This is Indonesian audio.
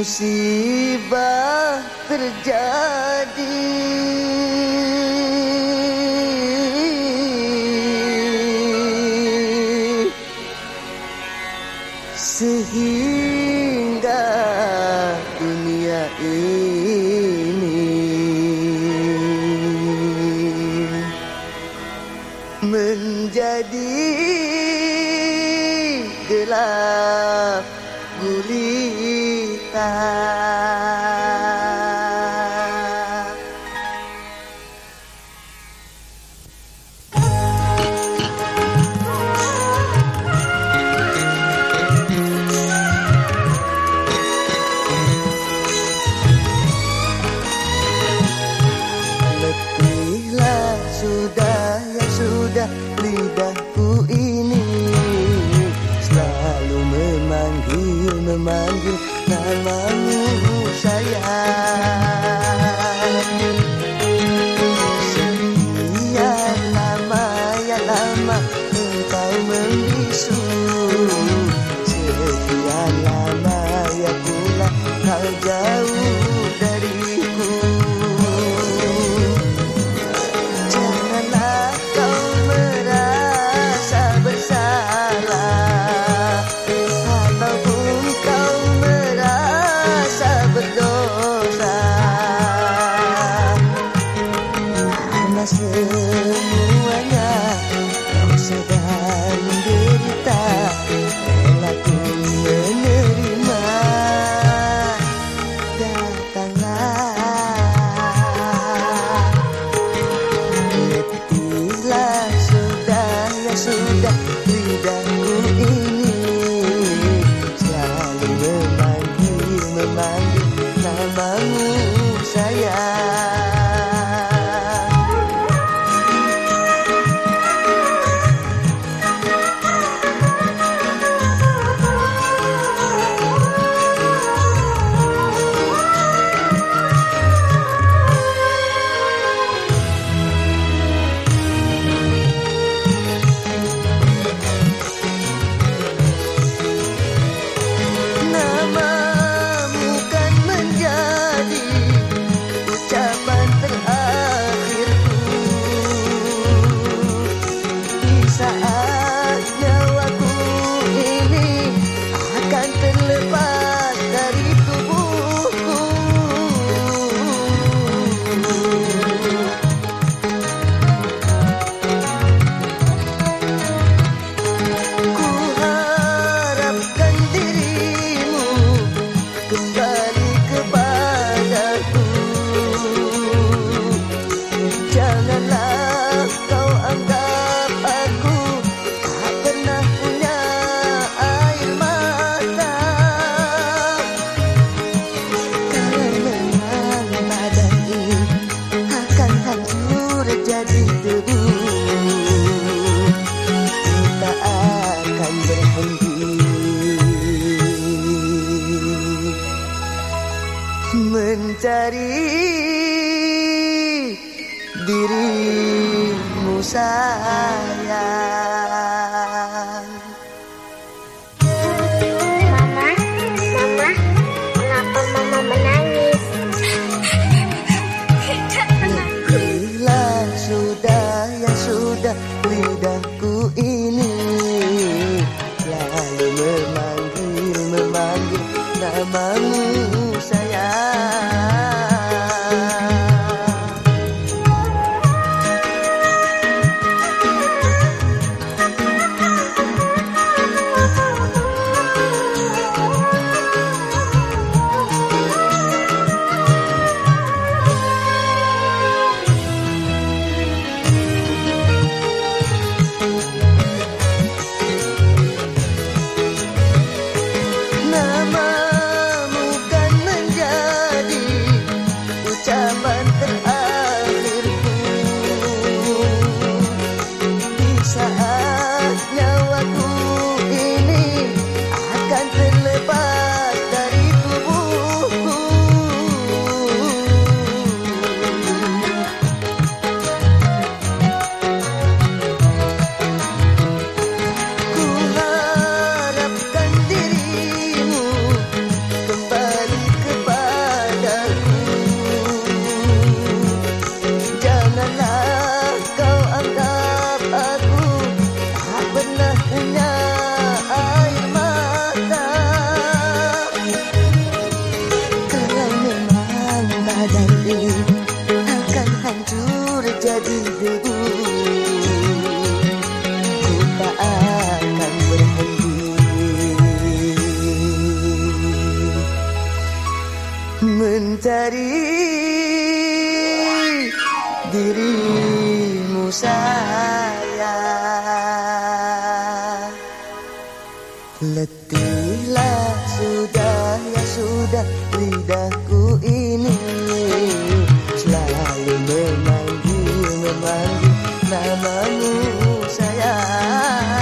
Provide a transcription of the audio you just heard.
musibah terjadi. Sehingga का you. dirimu sayang Mama, Mama, kenapa Mama menangis? Bila sudah, ya sudah lidahku ini Lalu memanggil, memanggil namamu Letihlah sudah ya sudah lidahku ini. Selalu memanggil memanggil namamu sayang.